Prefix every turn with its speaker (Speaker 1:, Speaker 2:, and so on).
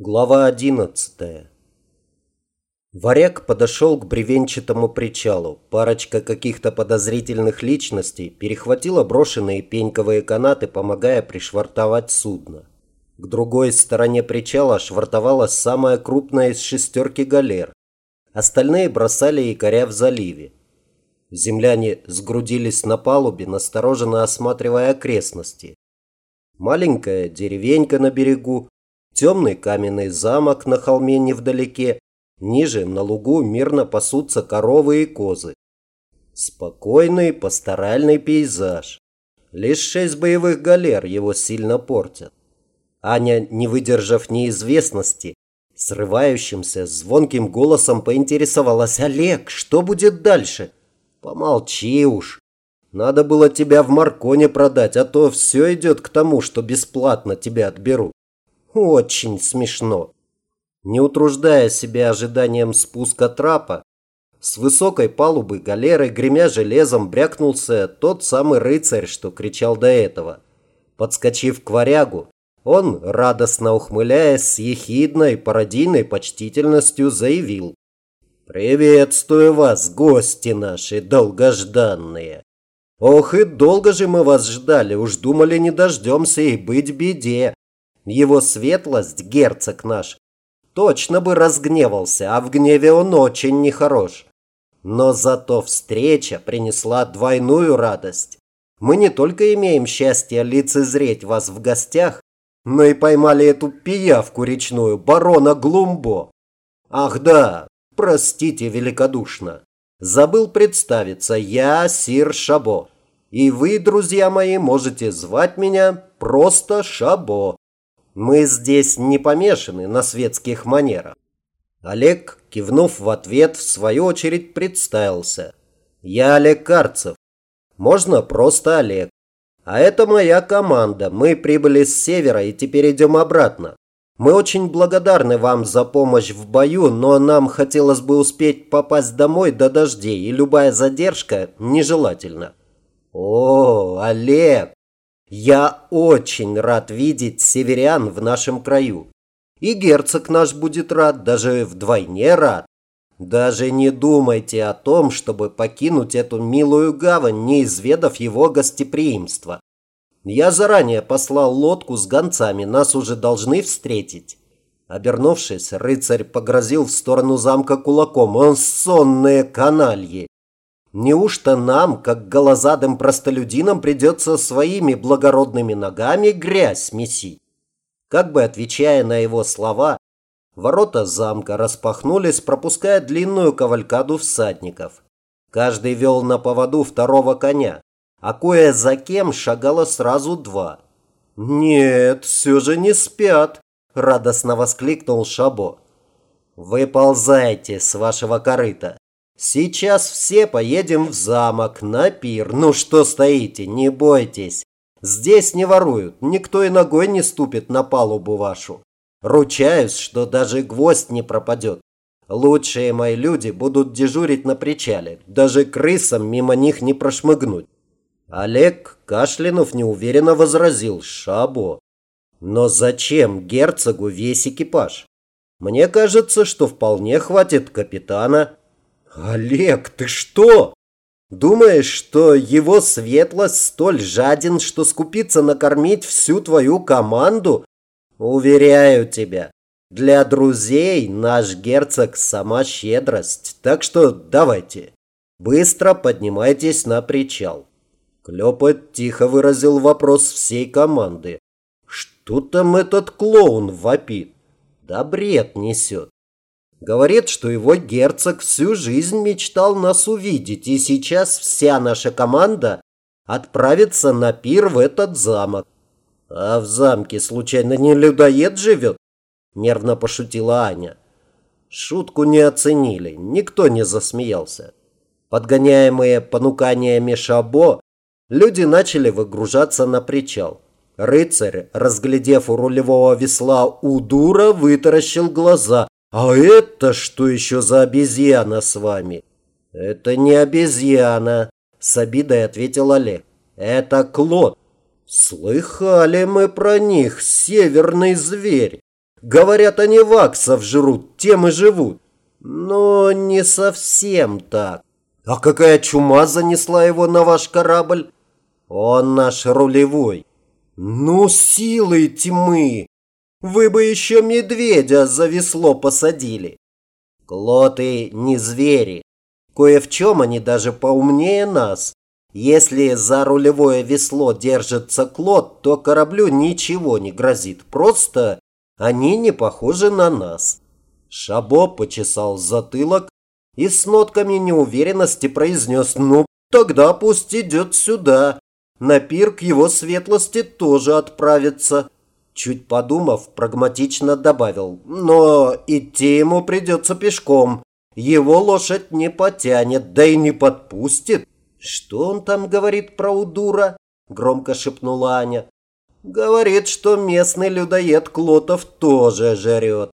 Speaker 1: Глава одиннадцатая. Варяг подошел к бревенчатому причалу. Парочка каких-то подозрительных личностей перехватила брошенные пеньковые канаты, помогая пришвартовать судно. К другой стороне причала швартовалась самая крупная из шестерки галер. Остальные бросали якоря в заливе. Земляне сгрудились на палубе, настороженно осматривая окрестности. Маленькая деревенька на берегу, темный каменный замок на холме невдалеке, ниже на лугу мирно пасутся коровы и козы. Спокойный пасторальный пейзаж. Лишь шесть боевых галер его сильно портят. Аня, не выдержав неизвестности, срывающимся звонким голосом поинтересовалась «Олег, что будет дальше?» «Помолчи уж. Надо было тебя в Марконе продать, а то все идет к тому, что бесплатно тебя отберут». Очень смешно. Не утруждая себя ожиданием спуска трапа, с высокой палубы галеры, гремя железом, брякнулся тот самый рыцарь, что кричал до этого. Подскочив к варягу, он, радостно ухмыляясь, с ехидной пародийной почтительностью заявил. «Приветствую вас, гости наши долгожданные! Ох, и долго же мы вас ждали, уж думали не дождемся и быть беде. Его светлость, герцог наш, точно бы разгневался, а в гневе он очень нехорош. Но зато встреча принесла двойную радость. Мы не только имеем счастье лицезреть вас в гостях, но и поймали эту пиявку речную, барона Глумбо. Ах да, простите великодушно. Забыл представиться, я Сир Шабо. И вы, друзья мои, можете звать меня просто Шабо. Мы здесь не помешаны на светских манерах. Олег, кивнув в ответ, в свою очередь представился. Я Олег Карцев. Можно просто Олег. А это моя команда. Мы прибыли с севера и теперь идем обратно. Мы очень благодарны вам за помощь в бою, но нам хотелось бы успеть попасть домой до дождей, и любая задержка нежелательна. О, Олег, я очень рад видеть северян в нашем краю. И герцог наш будет рад, даже вдвойне рад. Даже не думайте о том, чтобы покинуть эту милую гавань, не изведав его гостеприимства. Я заранее послал лодку с гонцами, нас уже должны встретить. Обернувшись, рыцарь погрозил в сторону замка кулаком. Он сонные канальи. Неужто нам, как голозадым простолюдинам, придется своими благородными ногами грязь месить? Как бы отвечая на его слова, ворота замка распахнулись, пропуская длинную кавалькаду всадников. Каждый вел на поводу второго коня, а кое за кем шагало сразу два. «Нет, все же не спят!» – радостно воскликнул Шабо. «Выползайте с вашего корыта!» Сейчас все поедем в замок на пир. Ну что стоите, не бойтесь. Здесь не воруют, никто и ногой не ступит на палубу вашу. Ручаюсь, что даже гвоздь не пропадет. Лучшие мои люди будут дежурить на причале. Даже крысам мимо них не прошмыгнуть. Олег, кашлянув, неуверенно возразил «Шабо». Но зачем герцогу весь экипаж? Мне кажется, что вполне хватит капитана «Олег, ты что? Думаешь, что его светлость столь жаден, что скупится накормить всю твою команду? Уверяю тебя, для друзей наш герцог сама щедрость, так что давайте, быстро поднимайтесь на причал». Клёпот тихо выразил вопрос всей команды. «Что там этот клоун вопит? Да бред несет. Говорит, что его герцог всю жизнь мечтал нас увидеть, и сейчас вся наша команда отправится на пир в этот замок. А в замке случайно не людоед живет? Нервно пошутила Аня. Шутку не оценили, никто не засмеялся. Подгоняемые понуканиями Шабо, люди начали выгружаться на причал. Рыцарь, разглядев у рулевого весла Удура, вытаращил глаза. «А это что еще за обезьяна с вами?» «Это не обезьяна», – с обидой ответил Олег. «Это Клод». «Слыхали мы про них, северный зверь. Говорят, они ваксов жрут, тем и живут. Но не совсем так. А какая чума занесла его на ваш корабль? Он наш рулевой. Ну, силы тьмы! Вы бы еще медведя за весло посадили. Клоты не звери. Кое в чем они даже поумнее нас. Если за рулевое весло держится клот, то кораблю ничего не грозит. Просто они не похожи на нас. Шабо почесал затылок и с нотками неуверенности произнес «Ну, тогда пусть идет сюда. На пир к его светлости тоже отправится». Чуть подумав, прагматично добавил «Но идти ему придется пешком. Его лошадь не потянет, да и не подпустит». «Что он там говорит про удура?» – громко шепнула Аня. «Говорит, что местный людоед Клотов тоже жрет.